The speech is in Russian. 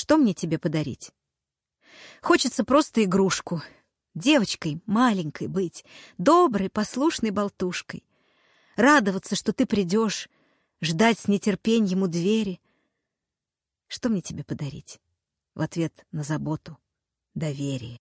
Что мне тебе подарить? Хочется просто игрушку. Девочкой маленькой быть, доброй, послушной болтушкой. Радоваться, что ты придешь, ждать с нетерпением у двери. Что мне тебе подарить? В ответ на заботу, доверие.